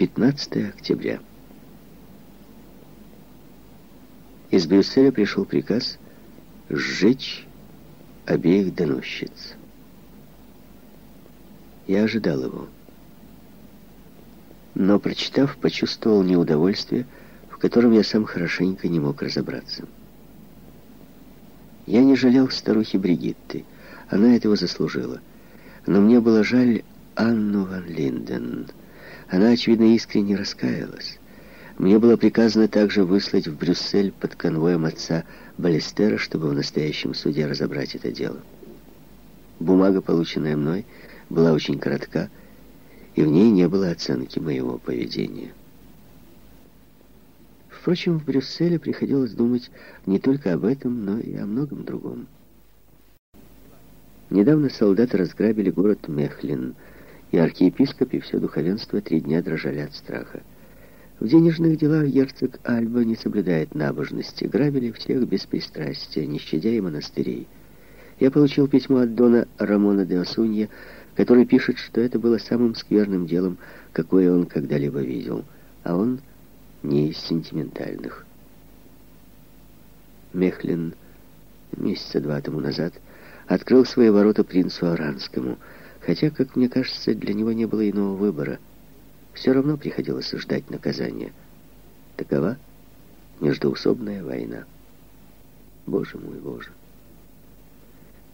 15 октября. Из Брюсселя пришел приказ сжечь обеих доносчиц. Я ожидал его. Но, прочитав, почувствовал неудовольствие, в котором я сам хорошенько не мог разобраться. Я не жалел старухи Бригитты. Она этого заслужила. Но мне было жаль Анну Ван Линден. Она, очевидно, искренне раскаялась. Мне было приказано также выслать в Брюссель под конвоем отца Балестера, чтобы в настоящем суде разобрать это дело. Бумага, полученная мной, была очень коротка, и в ней не было оценки моего поведения. Впрочем, в Брюсселе приходилось думать не только об этом, но и о многом другом. Недавно солдаты разграбили город Мехлин, и архиепископ и все духовенство три дня дрожали от страха. В денежных делах герцог Альба не соблюдает набожности, грабили всех без пристрастия, не щадя и монастырей. Я получил письмо от дона Рамона де Осунья, который пишет, что это было самым скверным делом, какое он когда-либо видел, а он не из сентиментальных. Мехлин месяца два тому назад открыл свои ворота принцу Аранскому, хотя, как мне кажется, для него не было иного выбора. Все равно приходилось ждать наказания. Такова междоусобная война. Боже мой, Боже!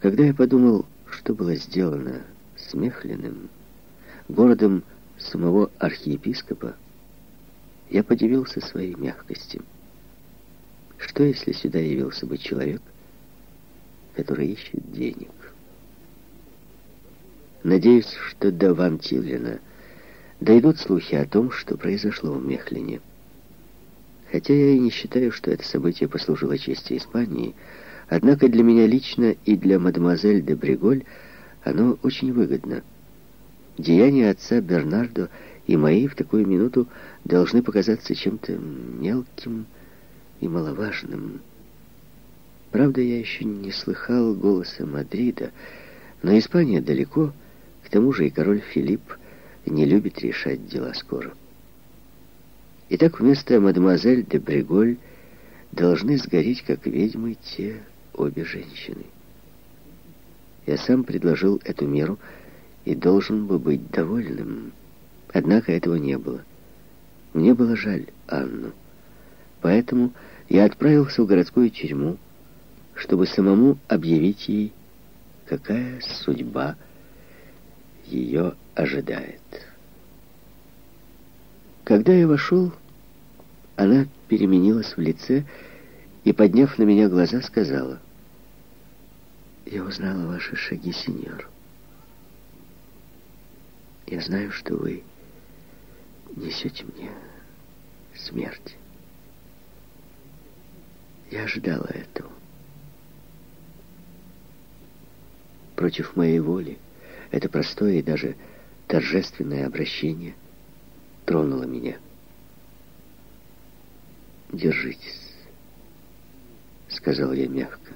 Когда я подумал, что было сделано с Мехлиным, городом самого архиепископа, я подивился своей мягкости. Что, если сюда явился бы человек, который ищет денег? Надеюсь, что до Ван Тиллина дойдут слухи о том, что произошло в Мехлине. Хотя я и не считаю, что это событие послужило чести Испании, однако для меня лично и для мадемуазель де Бриголь оно очень выгодно. Деяния отца Бернардо и мои в такую минуту должны показаться чем-то мелким и маловажным. Правда, я еще не слыхал голоса Мадрида, но Испания далеко, к тому же и король Филипп не любит решать дела скоро. Итак, вместо мадемуазель де Бреголь должны сгореть, как ведьмы, те обе женщины. Я сам предложил эту меру и должен бы быть довольным. Однако этого не было. Мне было жаль Анну. Поэтому я отправился в городскую тюрьму, чтобы самому объявить ей, какая судьба ее ожидает. Когда я вошел, она переменилась в лице и, подняв на меня глаза, сказала, «Я узнала ваши шаги, сеньор. Я знаю, что вы несете мне смерть. Я ожидала этого. Против моей воли это простое и даже торжественное обращение тронуло меня. «Держитесь», — сказал я мягко.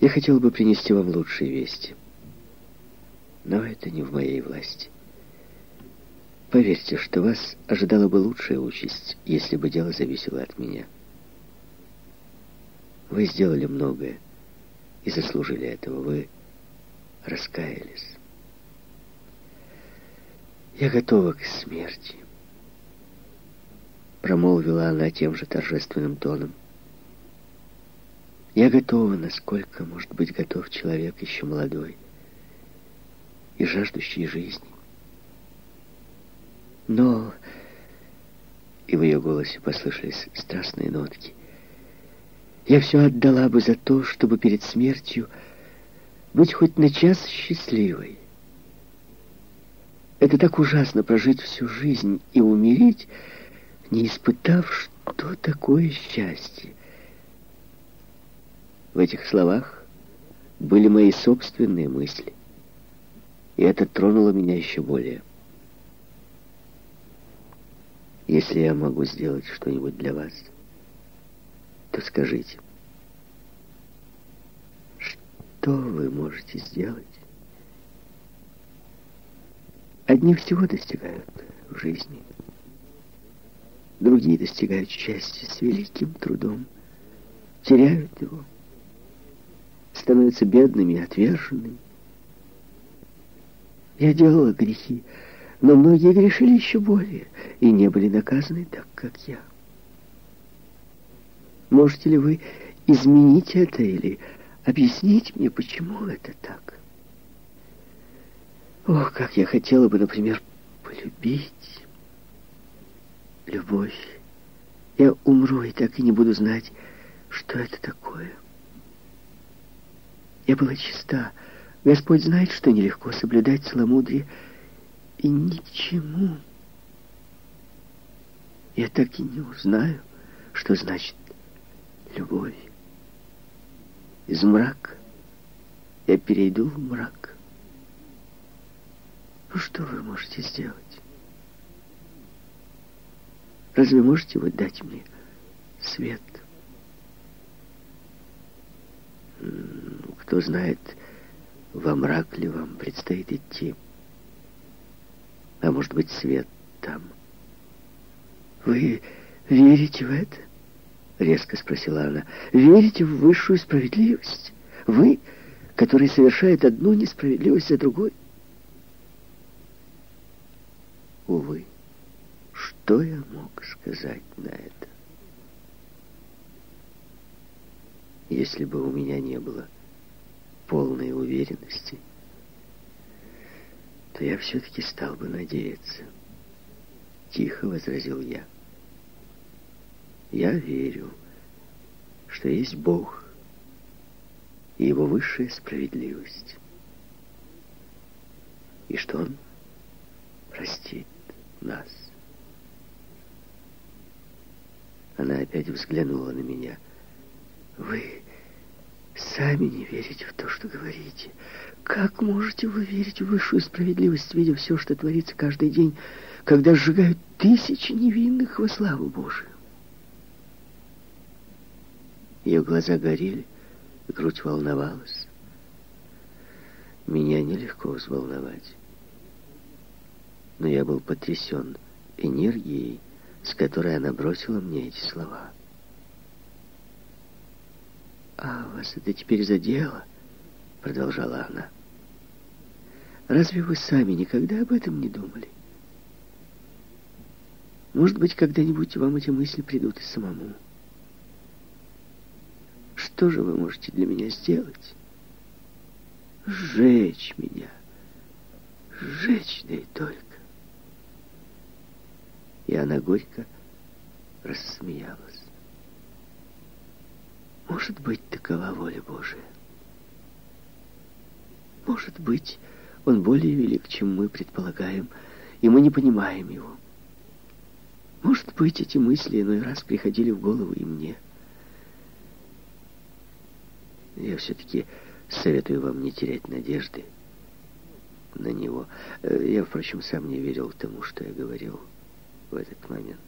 «Я хотел бы принести вам лучшие вести, но это не в моей власти». Поверьте, что вас ожидала бы лучшая участь, если бы дело зависело от меня. Вы сделали многое и заслужили этого. Вы раскаялись. Я готова к смерти. Промолвила она тем же торжественным тоном. Я готова, насколько может быть готов человек еще молодой и жаждущий жизни. Но... И в ее голосе послышались страстные нотки. Я все отдала бы за то, чтобы перед смертью быть хоть на час счастливой. Это так ужасно прожить всю жизнь и умереть, не испытав, что такое счастье. В этих словах были мои собственные мысли, и это тронуло меня еще более. Если я могу сделать что-нибудь для вас, то скажите. Что вы можете сделать? Одни всего достигают в жизни. Другие достигают счастья с великим трудом, теряют его, становятся бедными и отверженными. Я делала грехи, но многие грешили еще более и не были наказаны так, как я. Можете ли вы изменить это или объяснить мне, почему это так? Ох, как я хотела бы, например, полюбить. Любовь. Я умру и так и не буду знать, что это такое. Я была чиста. Господь знает, что нелегко соблюдать целомудрие. И ничему. Я так и не узнаю, что значит любовь. Из мрака я перейду в мрак. Ну что вы можете сделать? Разве можете вы дать мне свет? Кто знает, во мрак ли вам предстоит идти. А может быть, свет там. Вы верите в это? Резко спросила она. Верите в высшую справедливость? Вы, который совершает одну несправедливость за другой? Увы, что я мог сказать на это? Если бы у меня не было полной уверенности, то я все-таки стал бы надеяться. Тихо возразил я. Я верю, что есть Бог и Его высшая справедливость, и что Он простит нас. Она опять взглянула на меня. Вы сами не верите в то, что говорите. Как можете вы верить в высшую справедливость, видя все, что творится каждый день, когда сжигают тысячи невинных во славу Божию? Ее глаза горели, грудь волновалась. Меня нелегко взволновать но я был потрясен энергией, с которой она бросила мне эти слова. «А вас это теперь задело?» — продолжала она. «Разве вы сами никогда об этом не думали? Может быть, когда-нибудь вам эти мысли придут и самому. Что же вы можете для меня сделать? Сжечь меня. Сжечь, да и только и она горько рассмеялась. Может быть, такова воля Божия. Может быть, он более велик, чем мы предполагаем, и мы не понимаем его. Может быть, эти мысли иной раз приходили в голову и мне. Я все-таки советую вам не терять надежды на него. Э, я, впрочем, сам не верил тому, что я говорил в этот момент.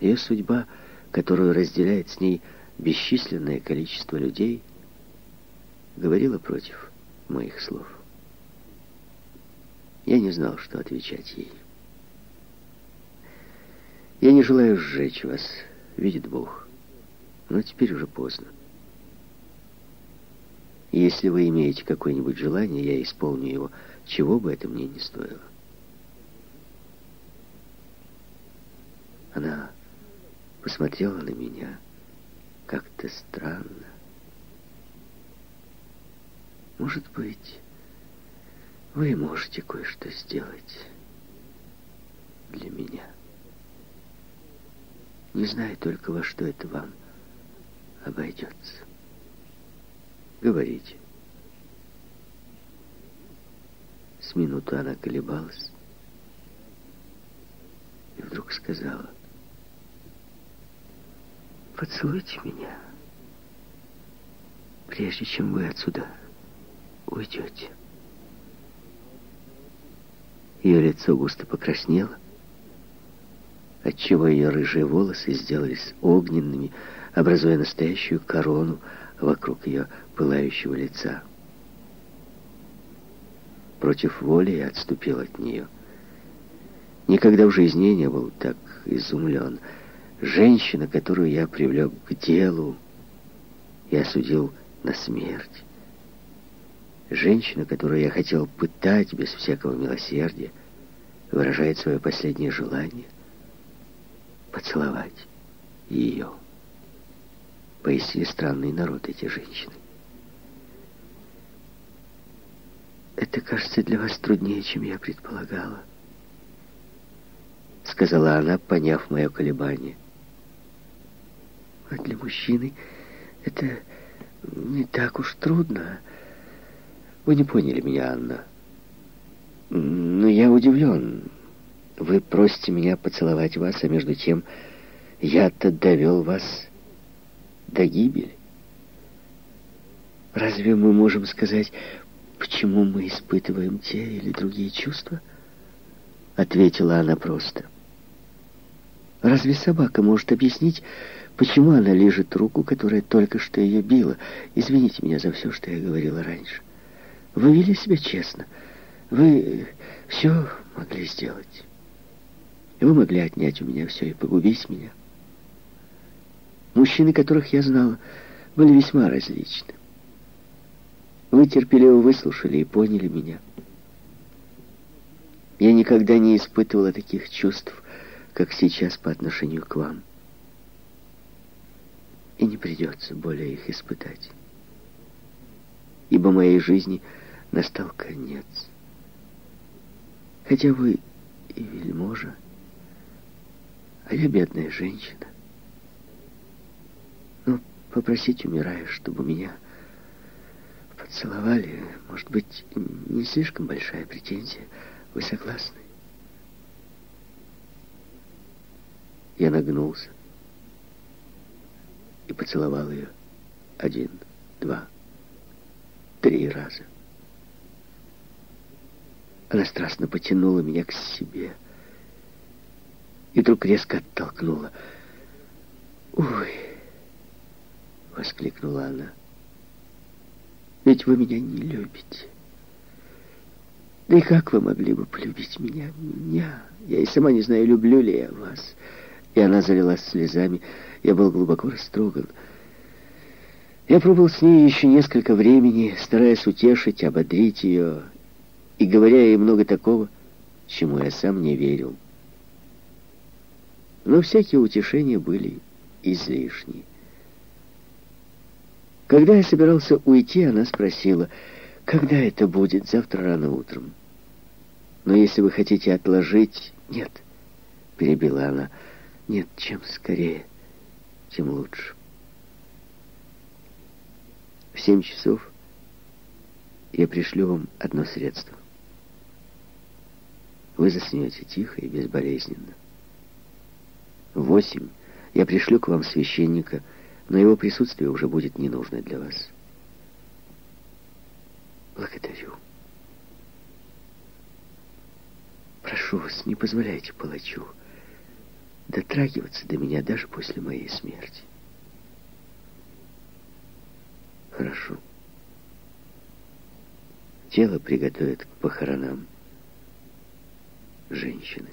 Ее судьба, которую разделяет с ней бесчисленное количество людей, говорила против моих слов. Я не знал, что отвечать ей. Я не желаю сжечь вас, видит Бог. Но теперь уже поздно. Если вы имеете какое-нибудь желание, я исполню его, чего бы это мне не стоило. Она посмотрела на меня как-то странно. Может быть, вы можете кое-что сделать для меня. Не знаю только, во что это вам обойдется. Говорите. С минуту она колебалась и вдруг сказала, Поцелуйте меня, прежде чем вы отсюда уйдете. Ее лицо густо покраснело, отчего ее рыжие волосы сделались огненными, образуя настоящую корону вокруг ее пылающего лица. Против воли я отступил от нее. Никогда в жизни не был так изумлен. Женщина, которую я привлек к делу, я осудил на смерть. Женщина, которую я хотел пытать без всякого милосердия, выражает свое последнее желание поцеловать ее. Поистине странный народ эти женщины. Это кажется для вас труднее, чем я предполагала, сказала она, поняв мое колебание. А для мужчины это не так уж трудно. Вы не поняли меня, Анна. Но я удивлен. Вы просите меня поцеловать вас, а между тем я-то довел вас до гибели. Разве мы можем сказать, почему мы испытываем те или другие чувства? Ответила она просто. Разве собака может объяснить, почему она лежит руку, которая только что ее била? Извините меня за все, что я говорила раньше. Вы вели себя честно. Вы все могли сделать. Вы могли отнять у меня все и погубить меня. Мужчины, которых я знала, были весьма различны. Вы терпеливо выслушали и поняли меня. Я никогда не испытывала таких чувств, как сейчас по отношению к вам. И не придется более их испытать. Ибо моей жизни настал конец. Хотя вы и вельможа, а я бедная женщина. Попросить умирая, чтобы меня поцеловали, может быть, не слишком большая претензия. Вы согласны? Я нагнулся и поцеловал ее один, два, три раза. Она страстно потянула меня к себе и вдруг резко оттолкнула. «Ой!» — воскликнула она. «Ведь вы меня не любите. Да и как вы могли бы полюбить меня? Меня? Я и сама не знаю, люблю ли я вас». И она залилась слезами. Я был глубоко растроган. Я пробыл с ней еще несколько времени, стараясь утешить, ободрить ее и говоря ей много такого, чему я сам не верил. Но всякие утешения были излишни. Когда я собирался уйти, она спросила, когда это будет, завтра рано утром. Но если вы хотите отложить... Нет, перебила она, нет, чем скорее, тем лучше. В семь часов я пришлю вам одно средство. Вы заснете тихо и безболезненно. В восемь я пришлю к вам священника, но его присутствие уже будет не нужно для вас. Благодарю. Прошу вас, не позволяйте палачу дотрагиваться до меня даже после моей смерти. Хорошо. Тело приготовят к похоронам женщины.